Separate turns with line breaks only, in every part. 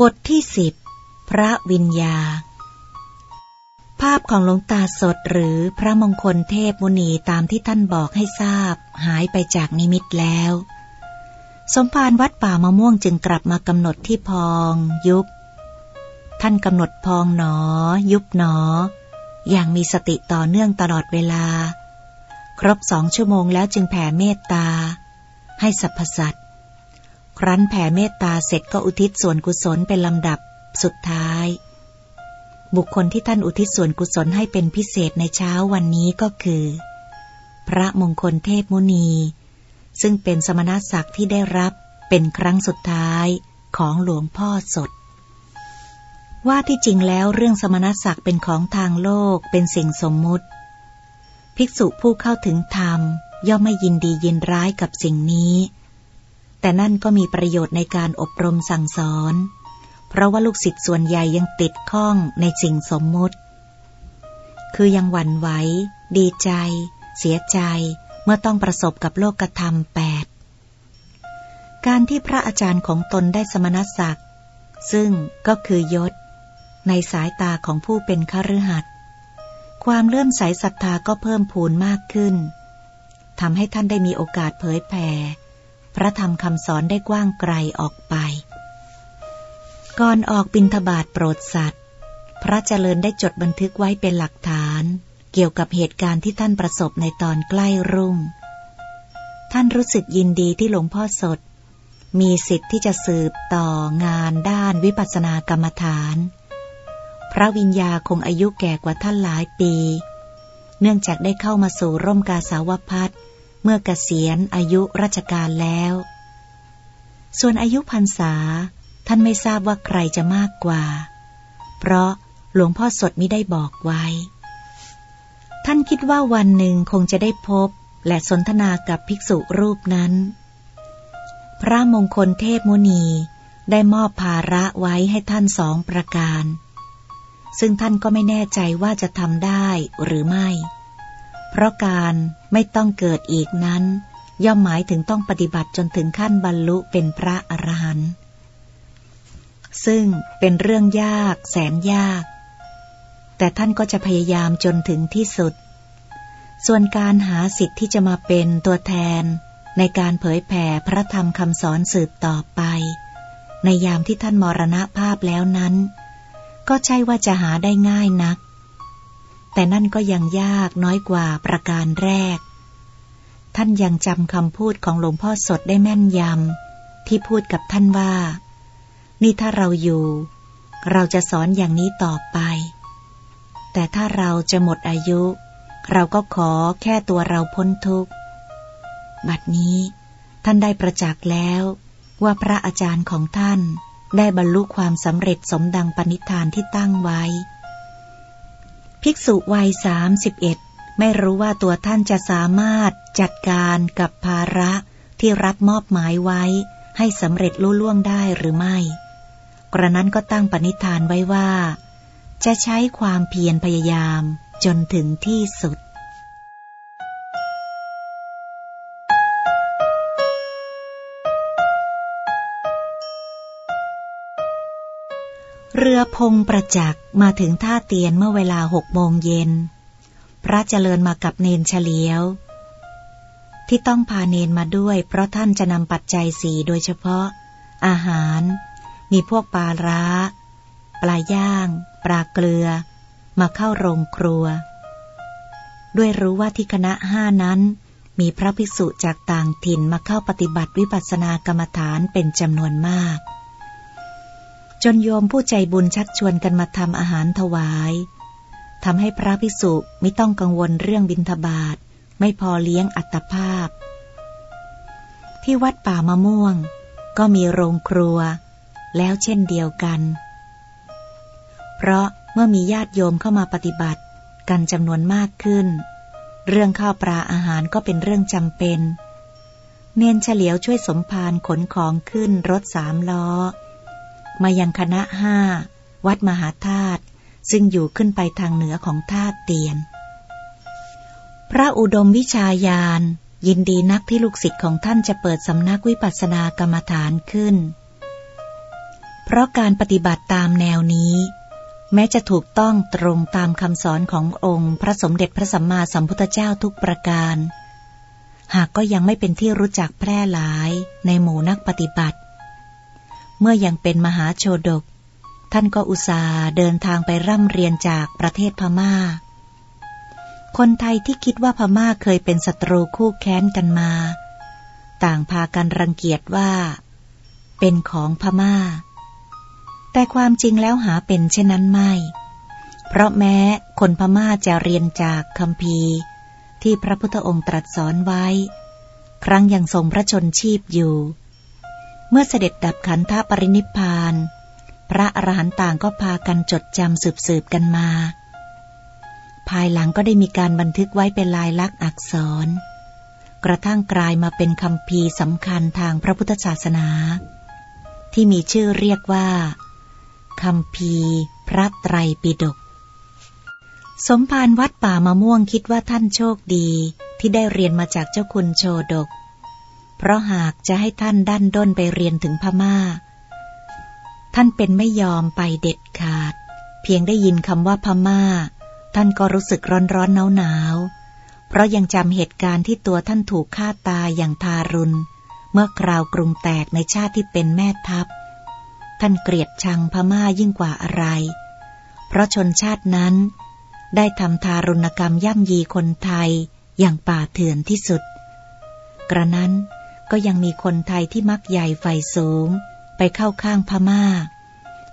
บทที่สิบพระวิญญา ภาพของหลวงตาสดหรือพระมงคลเทพมุนีตามที่ท่านบอกให้ทราบ หายไปจากนิมิตแล้ว สมภารวัดป่ามะม่วงจึงกลับมากำหนดที่พองยุบ ท่านกำหนดพองหนอ ยุบหนอ อย่างมีสติต่อเนื่องตลอดเวลา ครบสองชั่วโมงแล้วจึงแผ่เมตตา ให้สรรพสัตว ครั้นแผ่เมตตาเสร็จก็อุทิศส่วนกุศลเป็นลำดับสุดท้าย บุคคลที่ท่านอุทิศส่วนกุศลให้เป็นพิเศษในเช้าวันนี้ก็คือ พระมงคลเทพมุนี ซึ่งเป็นสมณศักดิ์ที่ได้รับเป็นครั้งสุดท้ายของหลวงพ่อสด ว่าที่จริงแล้วเรื่องสมณศักดิ์เป็นของทางโลกเป็นสิ่งสมมุติ ภิกษุผู้เข้าถึงธรรมย่อมไม่ยินดียินร้ายกับสิ่งนี้ แต่นั่นก็มีประโยชน์ในการอบรมสั่งสอน เพราะว่าลูกศิษย์ส่วนใหญ่ยังติดข้องในสิ่งสมมุติ คือยังหวั่นไหว ดีใจ เสียใจ เมื่อต้องประสบกับโลกธรรมแปดการที่พระอาจารย์ของตนได้สมณศักดิ์ ซึ่งก็คือยศ ในสายตาของผู้เป็นคฤหัสถ์ความเลื่อมใสศรัทธาก็เพิ่มพูนมากขึ้นทำให้ท่านได้มีโอกาสเผยแผ่ พระธรรมคำสอนได้กว้างไกลออกไป ก่อนออกบินทบาทโปรดสัตว์ พระเจริญได้จดบันทึกไว้เป็นหลักฐาน เกี่ยวกับเหตุการณ์ที่ท่านประสบในตอนใกล้รุ่ง ท่านรู้สึกยินดีที่หลวงพ่อสด มีสิทธิ์ที่จะสืบต่องานด้านวิปัสสนากรรมฐาน พระวิญญาคงอายุแก่กว่าท่านหลายปี เนื่องจากได้เข้ามาสู่ร่มกาสาวพัฒน์ เมื่อเกษียณอายุราชการแล้ว ส่วนอายุพรรษาท่านไม่ทราบว่าใครจะมากกว่า เพราะหลวงพ่อสดมิได้บอกไว้ ท่านคิดว่าวันหนึ่งคงจะได้พบและสนทนากับภิกษุรูปนั้น พระมงคลเทพมุนีได้มอบภาระไว้ให้ท่านสองประการ ซึ่งท่านก็ไม่แน่ใจว่าจะทำได้หรือไม่ เพราะการ ไม่ต้องเกิดอีกนั้น ย่อมหมายถึงต้องปฏิบัติจนถึงขั้นบรรลุเป็นพระอรหันต์ซึ่งเป็นเรื่องยากแสนยาก แต่ท่านก็จะพยายามจนถึงที่สุด ส่วนการหาสิทธิ์ที่จะมาเป็นตัวแทน ในการเผยแผ่พระธรรมคำสอนสืบต่อไป ในยามที่ท่านมรณภาพแล้วนั้น ก็ใช่ว่าจะหาได้ง่ายนัก แต่นั่นก็ยังยากน้อยกว่าประการแรก ท่านยังจำคำพูดของหลวงพ่อสดได้แม่นยำ ที่พูดกับท่านว่า นี่ถ้าเราอยู่ เราจะสอนอย่างนี้ต่อไป แต่ถ้าเราจะหมดอายุ เราก็ขอแค่ตัวเราพ้นทุกข์ บัดนี้ท่านได้ประจักษ์แล้วว่าพระอาจารย์ของท่านได้บรรลุความสำเร็จสมดังปณิธานที่ตั้งไว้ ภิกษุวัยสามสิบเอ็ดไม่รู้ว่าตัวท่านจะสามารถจัดการกับภาระที่รับมอบหมายไว้ ให้สำเร็จลุล่วงได้หรือไม่ กระนั้นก็ตั้งปณิธานไว้ว่า จะใช้ความเพียรพยายามจนถึงที่สุด เรือพงประจักษ์มาถึงท่าเตียนเมื่อเวลาหกโมงเย็น พระเจริญมากับเนนเฉลียว ที่ต้องพาเนนมาด้วย เพราะท่านจะนำปัจจัยสีโดยเฉพาะ อาหาร มีพวกปลาร้า ปลาย่าง ปลาเกลือ มาเข้าโรงครัว ด้วยรู้ว่าที่คณะห้านั้นมีพระภิกษุจากต่างถิ่นมาเข้าปฏิบัติวิปัสสนากรรมฐานเป็นจำนวนมาก จนโยมผู้ใจบุญชักชวนกันมาทำอาหารถวายทำให้พระภิกษุไม่ต้องกังวลเรื่องบิณฑบาตไม่พอเลี้ยงอัตภาพ ที่วัดป่ามะม่วง ก็มีโรงครัว แล้วเช่นเดียวกัน เพราะเมื่อมีญาติโยมเข้ามาปฏิบัติกันจำนวนมากขึ้น เรื่องข้าวปลาอาหารก็เป็นเรื่องจำเป็น เนนเฉลียวช่วยสมภารขนของขึ้นรถสามล้อ มายังคณะห้าวัดมหาธาตุซึ่งอยู่ขึ้นไปทางเหนือของธาตุเตียน พระอุดมวิชาญาณยินดีนักที่ลูกศิษย์ของท่านจะเปิดสำนักวิปัสสนากรรมฐานขึ้น เพราะการปฏิบัติตามแนวนี้ แม้จะถูกต้องตรงตามคำสอนขององค์พระสมเด็จพระสัมมาสัมพุทธเจ้าทุกประการ หากก็ยังไม่เป็นที่รู้จักแพร่หลายในหมู่นักปฏิบัติ เมื่อยังเป็นมหาโชดก ท่านก็อุตส่าห์เดินทางไปร่ำเรียนจากประเทศพมา่า คนไทยที่คิดว่าพม่าเคยเป็นศัตรูคู่แค้นกันมา ต่างพากันรังเกียจว่า เป็นของพมา่า แต่ความจริงแล้วหาเป็นเช่นนั้นไม่ เพราะแม้คนพม่าจะเรียนจากคำพีที่พระพุทธองค์ตรัสสอนไว้ ครั้งยังทรงพระชนชีพอยู่ เมื่อเสด็จดับขันธปรินิพาน พระอรหันต์ต่างก็พากันจดจำสืบสืบกันมา ภายหลังก็ได้มีการบันทึกไว้เป็นลายลักษณ์อักษร กระทั่งกลายมาเป็นคำพีสำคัญทางพระพุทธศาสนา ที่มีชื่อเรียกว่าคำพีพระไตรปิฎกสมภารวัดป่ามะม่วงคิดว่าท่านโชคดีที่ได้เรียนมาจากเจ้าคุณโชดก เพราะหากจะให้ท่านดันด้นไปเรียนถึงพมา่า ท่านเป็นไม่ยอมไปเด็ดขาด เพียงได้ยินคำว่าพมา่า ท่านก็รู้สึกร้อนร้อนหนาวหนาวเพราะยังจำเหตุการณ์ที่ตัวท่านถูกฆ่าตายอย่างทารุณ เมื่อคราวกรุงแตกในชาติที่เป็นแม่ทัพ ท่านเกลียดชังพม่ายิ่งกว่าอะไร เพราะชนชาตินั้น ได้ทำทารุณกรรมย่ำยีคนไทยอย่างป่าเถื่อนที่สุด กระนั้น ก็ยังมีคนไทยที่มักใหญ่ไฟสูง ไปเข้าข้างพม่า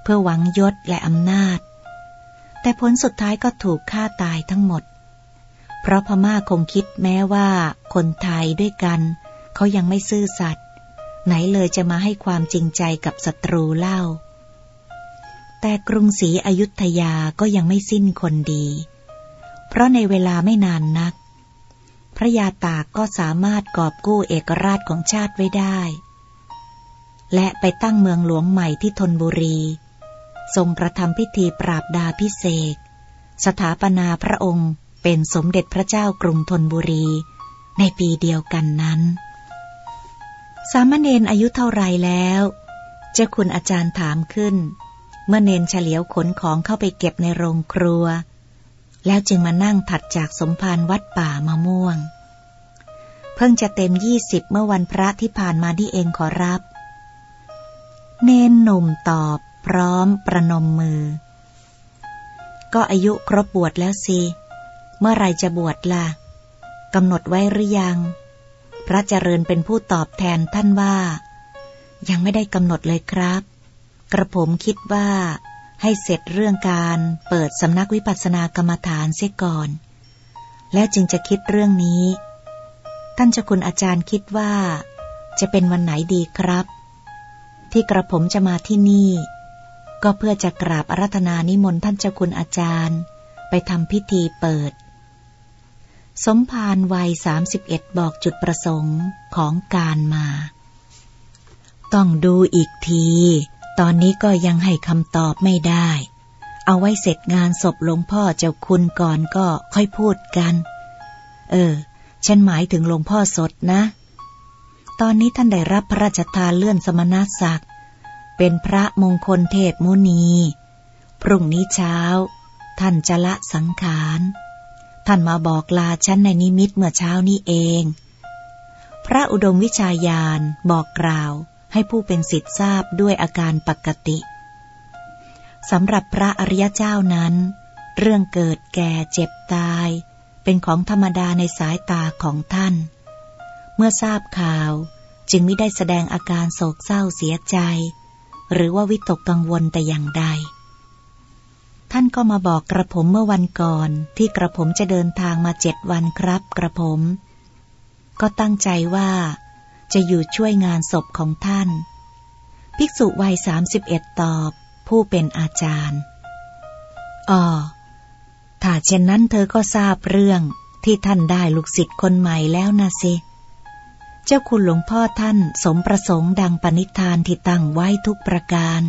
เพื่อหวังยศและอำนาจ แต่ผลสุดท้ายก็ถูกฆ่าตายทั้งหมด เพราะพม่าคงคิดแม้ว่า คนไทยด้วยกัน เขายังไม่ซื่อสัตย์ไหนเลยจะมาให้ความจริงใจกับศัตรูเล่า แต่กรุงศรีอยุธยาก็ยังไม่สิ้นคนดี เพราะในเวลาไม่นานนัก พระยาตากก็สามารถกอบกู้เอกราชของชาติไว้ได้ และไปตั้งเมืองหลวงใหม่ที่ธนบุรี ทรงกระทำพิธีปราบดาพิเศษสถาปนาพระองค์เป็นสมเด็จพระเจ้ากรุงธนบุรี ในปีเดียวกันนั้น สามเณรอายุเท่าไรแล้ว เจ้าคุณอาจารย์ถามขึ้น เมื่อเนนเฉลียวขนของเข้าไปเก็บในโรงครัว แล้วจึงมานั่งถัดจากสมภารวัดป่ามะม่วง เพิ่งจะเต็มยี่สิบเมื่อวันพระที่ผ่านมาที่เองขอรับ เนนหนุ่มตอบพร้อมประนมมือ ก็อายุครบบวชแล้วสิ เมื่อไรจะบวชละ่ะกำหนดไว้หรือยัง พระเจริญเป็นผู้ตอบแทนท่านว่า ยังไม่ได้กำหนดเลยครับ กระผมคิดว่า ให้เสร็จเรื่องการเปิดสำนักวิปัสสนากรรมฐานเสียก่อน แล้วจึงจะคิดเรื่องนี้ ท่านเจ้าคุณอาจารย์คิดว่า จะเป็นวันไหนดีครับ ที่กระผมจะมาที่นี่ ก็เพื่อจะกราบอารัธนานิมนต์ท่านเจ้าคุณอาจารย์ ไปทำพิธีเปิด สมภารวัยสามสิบเอ็ดบอกจุดประสงค์ของการมา ต้องดูอีกที ตอนนี้ก็ยังให้คำตอบไม่ได้ เอาไว้เสร็จงานศพหลวงพ่อเจ้าคุณก่อนก็ค่อยพูดกัน เออ ฉันหมายถึงหลวงพ่อสดนะ ตอนนี้ท่านได้รับพระราชทานเลื่อนสมณศักดิ์ เป็นพระมงคลเทพมุนี พรุ่งนี้เช้า ท่านจะละสังขาร ท่านมาบอกลาฉันในนิมิตเมื่อเช้านี้เอง พระอุดมวิชาญาณบอกกล่าว ให้ผู้เป็นสิทธิ์ทราบด้วยอาการปกติสำหรับพระอริยเจ้านั้น เรื่องเกิดแก่เจ็บตาย เป็นของธรรมดาในสายตาของท่าน เมื่อทราบข่าวจึงไม่ได้แสดงอาการโศกเศร้าเสียใจ หรือว่าวิตกกังวลแต่อย่างใด ท่านก็มาบอกกระผมเมื่อวันก่อนที่กระผมจะเดินทางมาเจ็ดวันครับกระผม ก็ตั้งใจว่า จะอยู่ช่วยงานศพของท่าน ภิกษุวัยสามสิบเอ็ดตอบ ผู้เป็นอาจารย์อ๋อถ้าเช่นนั้นเธอก็ทราบเรื่องที่ท่านได้ลูกศิษย์คนใหม่แล้วนะสิ เจ้าคุณหลวงพ่อท่านสมประสงค์ดังปณิธานที่ตั้งไว้ทุกประการ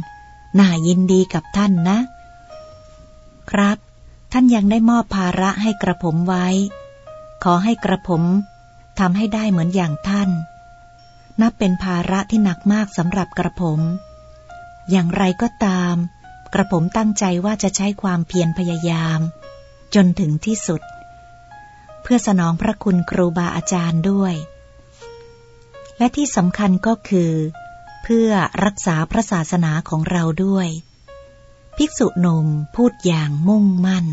น่ายินดีกับท่านนะ ครับ ท่านยังได้มอบภาระให้กระผมไว้ ขอให้กระผมทำให้ได้เหมือนอย่างท่าน นับเป็นภาระที่หนักมากสำหรับกระผม อย่างไรก็ตาม กระผมตั้งใจว่าจะใช้ความเพียรพยายาม จนถึงที่สุด เพื่อสนองพระคุณครูบาอาจารย์ด้วย และที่สำคัญก็คือ เพื่อรักษาพระศาสนาของเราด้วย ภิกษุหนุ่มพูดอย่างมุ่งมั่น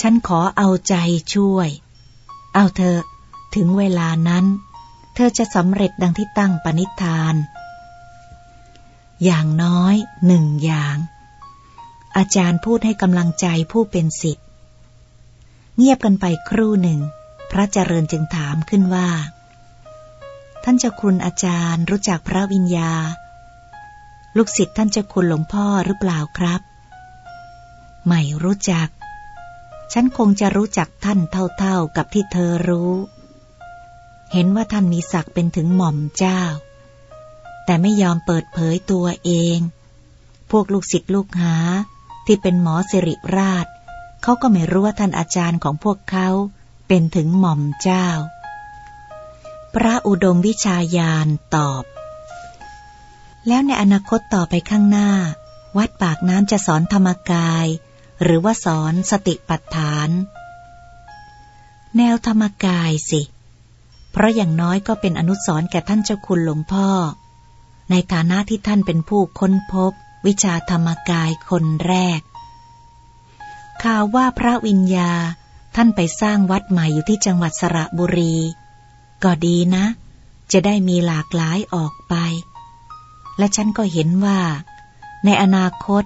ฉันขอเอาใจช่วย เอาเธอ ถึงเวลานั้น เธอจะสำเร็จดังที่ตั้งปณิธาน อย่างน้อยหนึ่งอย่าง อาจารย์พูดให้กำลังใจผู้เป็นสิทธิ์ เงียบกันไปครู่หนึ่ง พระเจริญจึงถามขึ้นว่า ท่านเจ้าคุณอาจารย์รู้จักพระวิญญา ลูกศิษย์ท่านเจ้าคุณหลวงพ่อหรือเปล่าครับ ไม่รู้จัก ฉันคงจะรู้จักท่านเท่าๆกับที่เธอรู้ เห็นว่าท่านมีศักดิ์เป็นถึงหม่อมเจ้า แต่ไม่ยอมเปิดเผยตัวเอง พวกลูกศิษย์ลูกหาที่เป็นหมอสิริราช เขาก็ไม่รู้ว่าท่านอาจารย์ของพวกเขาเป็นถึงหม่อมเจ้า พระอุดมวิชาญาณตอบ แล้วในอนาคตต่อไปข้างหน้า วัดปากน้ำจะสอนธรรมกาย หรือว่าสอนสติปัฏฐาน แนวธรรมกายสิ เพราะอย่างน้อยก็เป็นอนุสรแก่ท่านเจ้าคุณหลวงพ่อ ในฐานะที่ท่านเป็นผู้ค้นพบ วิชาธรรมกายคนแรก ข่าวว่าพระวิญญาท่านไปสร้างวัดใหม่อยู่ที่จังหวัดสระบุรี ก็ดีนะ จะได้มีหลากหลายออกไป และฉันก็เห็นว่า ในอนาคต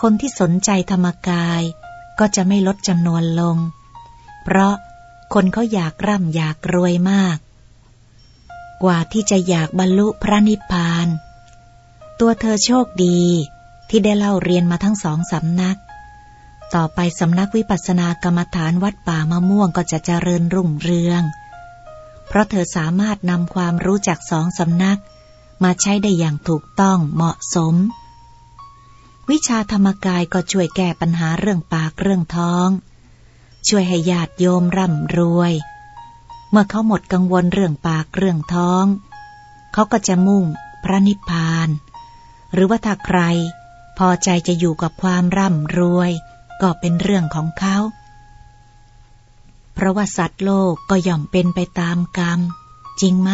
คนที่สนใจธรรมกายก็จะไม่ลดจำนวนลง เพราะคนเขาอยากร่ำอยากรวยมาก กว่าที่จะอยากบรรลุพระนิพพาน ตัวเธอโชคดีที่ได้เล่าเรียนมาทั้งสองสำนัก ต่อไปสำนักวิปัสสนากรรมฐานวัดป่ามะม่วงก็จะเจริญรุ่งเรือง เพราะเธอสามารถนำความรู้จากสองสำนัก มาใช้ได้อย่างถูกต้องเหมาะสม วิชาธรรมกายก็ช่วยแก้ปัญหาเรื่องปากเรื่องท้อง ช่วยให้ญาติโยมร่ำรวย เมื่อเขาหมดกังวลเรื่องปากเรื่องท้อง เขาก็จะมุ่งพระนิพพาน หรือว่าถ้าใคร พอใจจะอยู่กับความร่ำรวย ก็เป็นเรื่องของเขา เพราะว่าสัตว์โลกก็ย่อมเป็นไปตามกรรม จริงไหม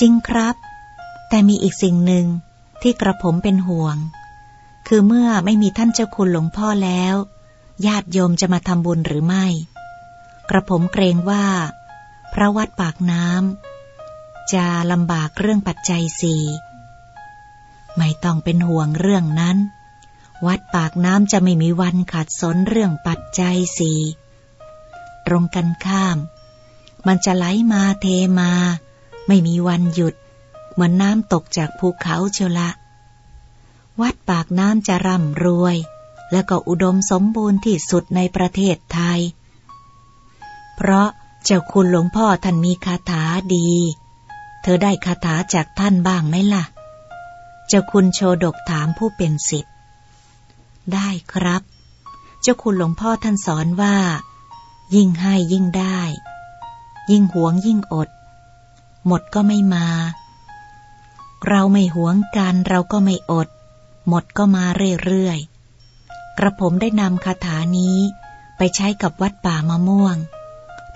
จริงครับ แต่มีอีกสิ่งหนึ่ง ที่กระผมเป็นห่วง คือเมื่อไม่มีท่านเจ้าคุณหลวงพ่อแล้ว ญาติโยมจะมาทำบุญหรือไม่ กระผมเกรงว่า พระวัดปากน้ำจะลำบากเรื่องปัจจัยสี่ไม่ต้องเป็นห่วงเรื่องนั้น วัดปากน้ำจะไม่มีวันขาดสนเรื่องปัจจัยสี่ตรงกันข้าม มันจะไหลมาเทมา ไม่มีวันหยุด เหมือนน้ำตกจากภูเขาเชียวละ วัดปากน้ำจะร่ำรวย แล้วก็อุดมสมบูรณ์ที่สุดในประเทศไทย เพราะเจ้าคุณหลวงพ่อท่านมีคาถาดี เธอได้คาถาจากท่านบ้างไหมล่ะ เจ้าคุณโชดกถามผู้เป็นสิทธิ์ได้ครับ เจ้าคุณหลวงพ่อท่านสอนว่า ยิ่งให้ยิ่งได้ ยิ่งหวงยิ่งอด หมดก็ไม่มา เราไม่หวงกันเราก็ไม่อด หมดก็มาเรื่อยๆ กระผมได้นำคาถานี้ไปใช้กับวัดป่ามะม่วง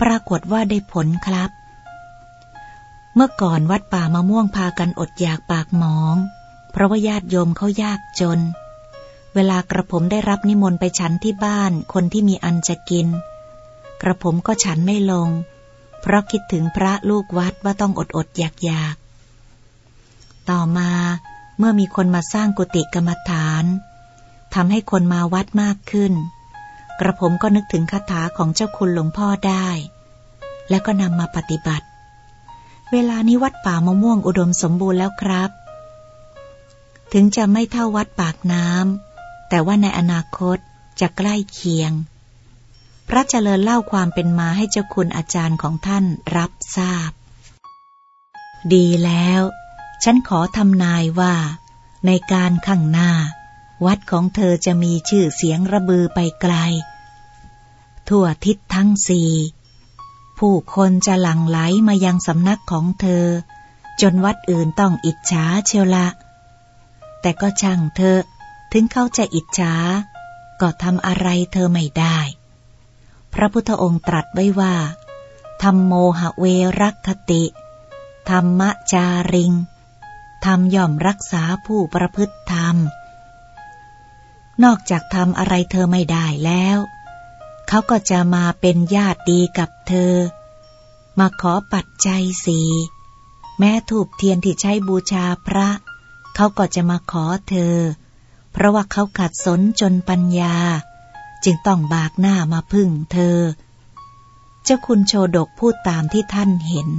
ปรากฏว่าได้ผลครับ เมื่อก่อนวัดป่ามะม่วงพากันอดอยากปากหมอง เพราะว่าญาติโยมเขายากจน เวลากระผมได้รับนิมนต์ไปฉันที่บ้านคนที่มีอันจะกิน กระผมก็ฉันไม่ลง เพราะคิดถึงพระลูกวัดว่าต้องอดอดอยากอยาก ต่อมา เมื่อมีคนมาสร้างกุฏิกรรมฐานทำให้คนมาวัดมากขึ้น กระผมก็นึกถึงคาถาของเจ้าคุณหลวงพ่อได้ แล้วก็นำมาปฏิบัติ เวลานี้วัดป่ามะม่วงอุดมสมบูรณ์แล้วครับ ถึงจะไม่เท่าวัดปากน้ำแต่ว่าในอนาคตจะใกล้เคียง พระเจริญเล่าความเป็นมาให้เจ้าคุณอาจารย์ของท่านรับทราบ ดีแล้ว ฉันขอทำนายว่า ในการข้างหน้า วัดของเธอจะมีชื่อเสียงระบือไปไกล ทั่วทิศทั้งสี่ผู้คนจะหลั่งไหลมายังสำนักของเธอ จนวัดอื่นต้องอิจฉาเชียวละ แต่ก็ช่างเธอ ถึงเขาจะอิจฉาก็ทำอะไรเธอไม่ได้ พระพุทธองค์ตรัสไว้ว่าธรรมโมหเวรักคติ ธรรมจาริง ธรรมย่อมรักษาผู้ประพฤติธรรม นอกจากทำอะไรเธอไม่ได้แล้ว เขาก็จะมาเป็นญาติดีกับเธอ มาขอปัจจัยสีแม้ถูกเทียนที่ใช้บูชาพระ เขาก็จะมาขอเธอ เพราะว่าเขาขัดสนจนปัญญา จึงต้องบากหน้ามาพึ่งเธอ เจ้าคุณโชดกพูดตามที่ท่านเห็น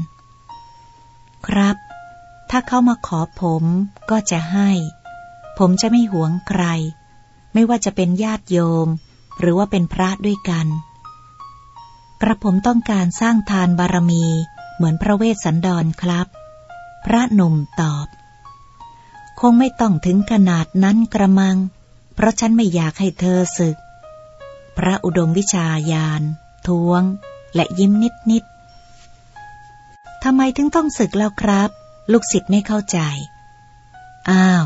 ครับ ถ้าเขามาขอผมก็จะให้ ผมจะไม่หวงใคร ไม่ว่าจะเป็นญาติโยม หรือว่าเป็นพระด้วยกัน กระผมต้องการสร้างทานบารมีเหมือนพระเวสสันดรครับ พระหนุ่มตอบ คงไม่ต้องถึงขนาดนั้นกระมัง เพราะฉันไม่อยากให้เธอศึก พระอุดมวิชาญาณทวง และยิ้มนิดนิดทำไมถึงต้องศึกแล้วครับ ลูกศิษย์ไม่เข้าใจ อ้าว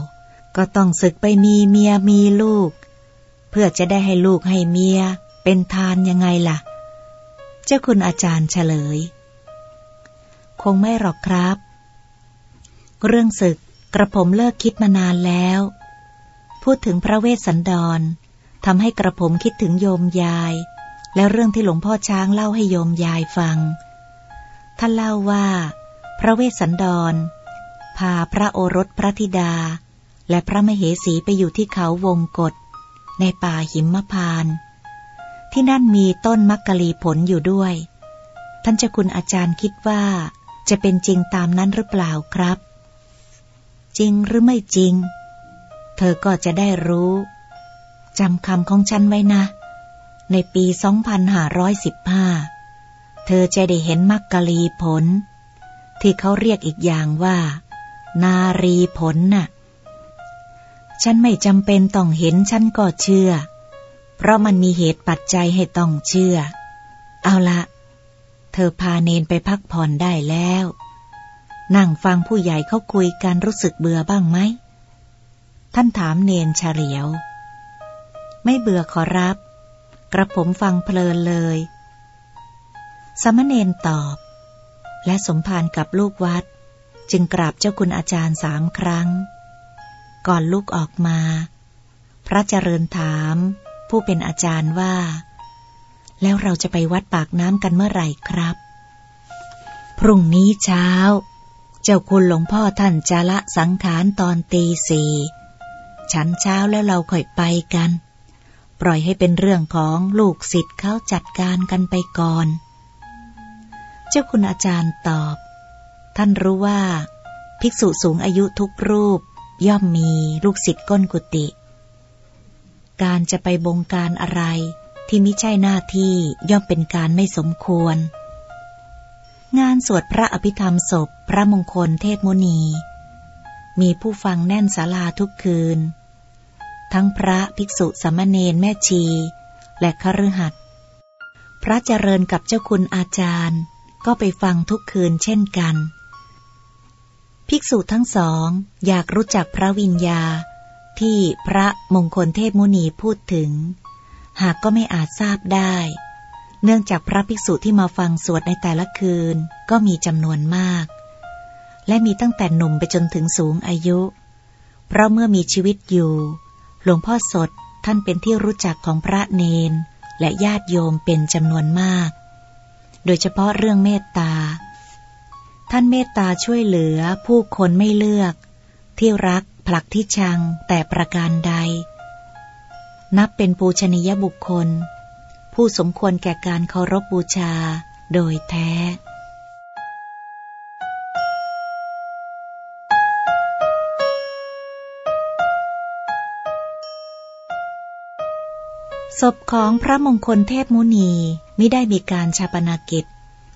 ก็ต้องศึกไปมีเมียมีลูก เพื่อจะได้ให้ลูกให้เมีย เป็นทานยังไงล่ะ เจ้าคุณอาจารย์เฉลย คงไม่หรอกครับ เรื่องศึกกระผมเลิกคิดมานานแล้ว พูดถึงพระเวสสันดรทำให้กระผมคิดถึงโยมยาย และเรื่องที่หลวงพ่อช้างเล่าให้โยมยายฟัง ท่านเล่าว่า ระเวสสันดร พาพระโอรสพระธิดา และพระมเหสีไปอยู่ที่เขาวงกฏในป่าหิมพาน ที่นั่นมีต้นมักกะลีผลอยู่ด้วย ท่านเจ้าคุณอาจารย์คิดว่าจะเป็นจริงตามนั้นหรือเปล่าครับ จริงหรือไม่จริง เธอก็จะได้รู้จำคำของฉันไว้นะ ในปี 2515 เธอจะได้เห็นมักกะลีผล ที่เขาเรียกอีกอย่างว่า นารีผลน่ะ ฉันไม่จำเป็นต้องเห็นฉันก็เชื่อ เพราะมันมีเหตุปัจจัยให้ต้องเชื่อ เอาละ เธอพาเนนไปพักผ่อนได้แล้ว นั่งฟังผู้ใหญ่เขาคุยกันรู้สึกเบื่อบ้างไหม ท่านถามเนนเฉลียว ไม่เบื่อขอรับ กระผมฟังเพลินเลย สมณเณรตอบ และสมภารกับลูกวัด จึงกราบเจ้าคุณอาจารย์สามครั้ง ก่อนลูกออกมา พระเจริญถาม ผู้เป็นอาจารย์ว่า แล้วเราจะไปวัดปากน้ำกันเมื่อไหร่ครับ พรุ่งนี้เช้า เจ้าคุณหลวงพ่อท่านจะละสังขารตอนตีสี่ฉันเช้าแล้วเราค่อยไปกัน ปล่อยให้เป็นเรื่องของลูกศิษย์เขาจัดการกันไปก่อน จ้าคุณอาจารย์ตอบ ท่านรู้ว่า ภิกษุสูงอายุทุกรูป ย่อมมีลูกศิษย์ก้นกุฏิการจะไปบงการอะไรที่ไม่ใช่หน้าที่ย่อมเป็นการไม่สมควร งานสวดพระอภิธรรมศพพระมงคลเทพมุนี มีผู้ฟังแน่นศาลาทุกคืน ทั้งพระภิกษุสามเณรแม่ชี และคฤหัสถ์พระเจริญกับเจ้าคุณอาจารย์ ก็ไปฟังทุกคืนเช่นกัน ภิกษุทั้งสองอยากรู้จักพระวิญญา ที่พระมงคลเทพมุนีพูดถึง หากก็ไม่อาจทราบได้ เนื่องจากพระภิกษุที่มาฟังสวดในแต่ละคืนก็มีจำนวนมาก และมีตั้งแต่หนุ่มไปจนถึงสูงอายุ เพราะเมื่อมีชีวิตอยู่ หลวงพ่อสดท่านเป็นที่รู้จักของพระเนนและญาติโยมเป็นจำนวนมาก โดยเฉพาะเรื่องเมตตา ท่านเมตตาช่วยเหลือผู้คนไม่เลือก ที่รักผลักที่ชังแต่ประการใด นับเป็นปูชนียบุคคล ผู้สมควรแก่การเคารพบบูชาโดยแท้ ศพของพระมงคลเทพมุนีไม่ได้มีการชาปนากิจ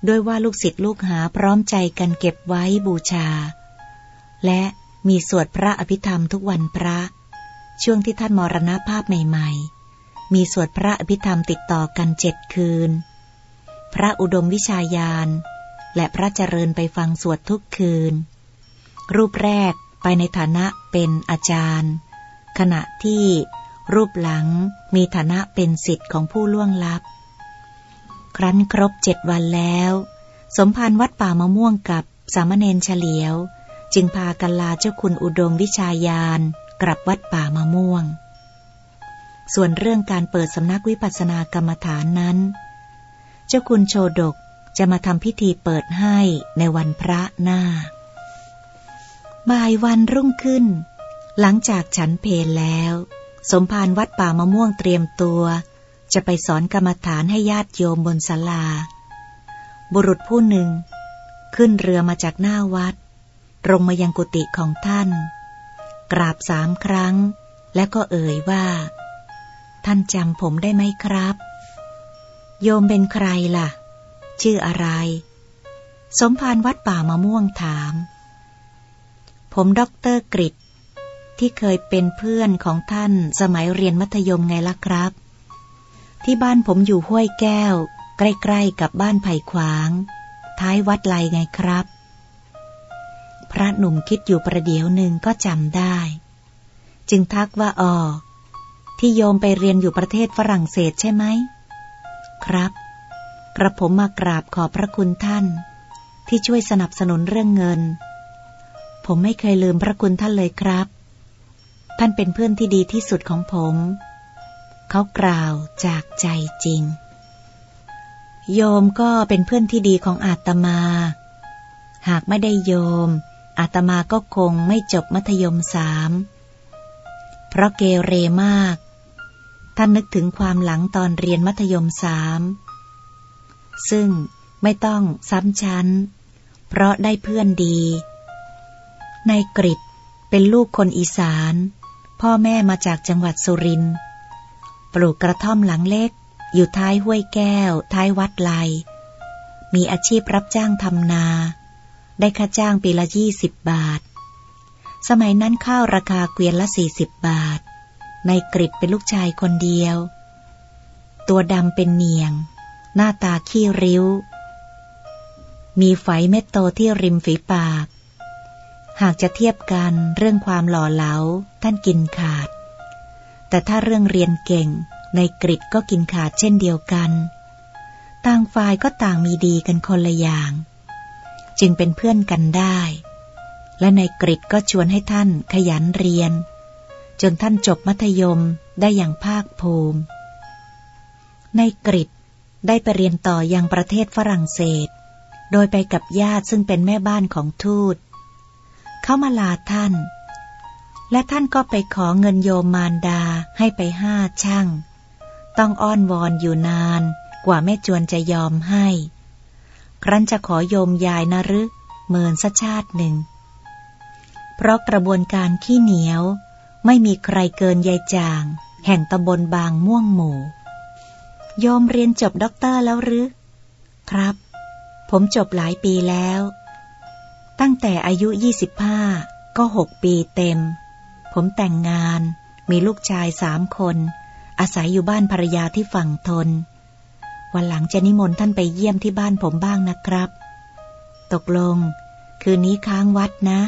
ด้วยว่าลูกศิษย์ลูกหาพร้อมใจกันเก็บไว้บูชา และมีสวดพระอภิธรรมทุกวันพระ ช่วงที่ท่านมรณภาพใหม่ ๆ มีสวดพระอภิธรรมติดต่อกันเจ็ดคืน พระอุดมวิชายาน และพระเจริญไปฟังสวดทุกคืน รูปแรกไปในฐานะเป็นอาจารย์ ขณะที่ รูปหลังมีฐานะเป็นสิทธิ์ของผู้ล่วงลับ ครั้นครบเจ็ดวันแล้ว สมภารวัดป่ามะม่วงกับสามเณรเฉลียว จึงพากันลาเจ้าคุณอุดมวิชายานกลับวัดป่ามะม่วง ส่วนเรื่องการเปิดสำนักวิปัสสนากรรมฐานนั้น เจ้าคุณโชดกจะมาทำพิธีเปิดให้ในวันพระหน้า บ่ายวันรุ่งขึ้น หลังจากฉันเพลแล้ว สมภารวัดป่ามะม่วงเตรียมตัว จะไปสอนกรรมฐานให้ญาติโยมบนศาลา บุรุษผู้หนึ่ง ขึ้นเรือมาจากหน้าวัดตรงมายังกุฏิของท่าน กราบสามครั้ง และก็เอ่ยว่า ท่านจำผมได้ไหมครับ โยมเป็นใครล่ะ ชื่ออะไร สมภารวัดป่ามะม่วงถาม ผมด็อกเตอร์กริด ที่เคยเป็นเพื่อนของท่านสมัยเรียนมัธยมไงล่ะครับ ที่บ้านผมอยู่ห้วยแก้ว ใกล้ๆกับบ้านไผ่ขวาง ท้ายวัดไลไงครับ พระหนุ่มคิดอยู่ประเดี๋ยวหนึ่งก็จำได้ จึงทักว่าอ๋อที่โยมไปเรียนอยู่ประเทศฝรั่งเศสใช่ไหม ครับ กระผมมากราบขอบพระคุณท่าน ที่ช่วยสนับสนุนเรื่องเงิน ผมไม่เคยลืมพระคุณท่านเลยครับ ท่านเป็นเพื่อนที่ดีที่สุดของผม เขากล่าวจากใจจริง โยมก็เป็นเพื่อนที่ดีของอาตมา หากไม่ได้โยม อาตมาก็คงไม่จบมัธยมสาม เพราะเกเรมาก ท่านนึกถึงความหลังตอนเรียนมัธยมสาม ซึ่งไม่ต้องซ้ำชั้น เพราะได้เพื่อนดีในกริดเป็นลูกคนอีสาน พ่อแม่มาจากจังหวัดสุรินทร์ปลูกกระท่อมหลังเล็ก อยู่ท้ายห้วยแก้ว ท้ายวัดไลมีอาชีพรับจ้างทำนา ได้ค่าจ้างปีละยี่สิบบาท สมัยนั้นข้าวราคาเกวียนละสี่สิบบาท ในกริดเป็นลูกชายคนเดียว ตัวดำเป็นเนียง หน้าตาขี้ริ้ว มีไฝเม็ดโตที่ริมฝีปาก หากจะเทียบกันเรื่องความหล่อเหลาท่านกินขาด แต่ถ้าเรื่องเรียนเก่งในกริดก็กินขาดเช่นเดียวกัน ต่างฝ่ายก็ต่างมีดีกันคนละอย่าง จึงเป็นเพื่อนกันได้ และในกริดก็ชวนให้ท่านขยันเรียน จนท่านจบมัธยมได้อย่างภาคภูมิ ในกริดได้ไปเรียนต่ออยังประเทศฝรั่งเศส โดยไปกับญาติซึ่งเป็นแม่บ้านของทูต เข้ามาลาท่าน และท่านก็ไปขอเงินโยมมารดาให้ไปห้าช่าง ต้องอ้อนวอนอยู่นานกว่าแม่จวนจะยอมให้ ครั้นจะขอโยมยายนะรึเมินสัชาติหนึ่ง เพราะกระบวนการขี้เหนียว ไม่มีใครเกินยายจาง แห่งตำบลบางม่วงหมู่ โยมเรียนจบด็อกเตอร์แล้วหรือ ครับ ผมจบหลายปีแล้ว ตั้งแต่อายุ 25 ก็หกปีเต็ม ผมแต่งงาน มีลูกชายสามคน อาศัยอยู่บ้านภรรยาที่ฝั่งทน วันหลังจะนิมนต์ท่านไปเยี่ยมที่บ้านผมบ้างนะครับ ตกลง คืนนี้ค้างวัดนะ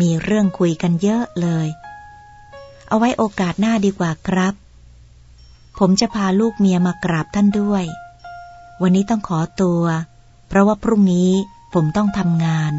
มีเรื่องคุยกันเยอะเลย เอาไว้โอกาสหน้าดีกว่าครับ ผมจะพาลูกเมียมากราบท่านด้วย วันนี้ต้องขอตัว เพราะว่าพรุ่งนี้ผมต้องทำงาน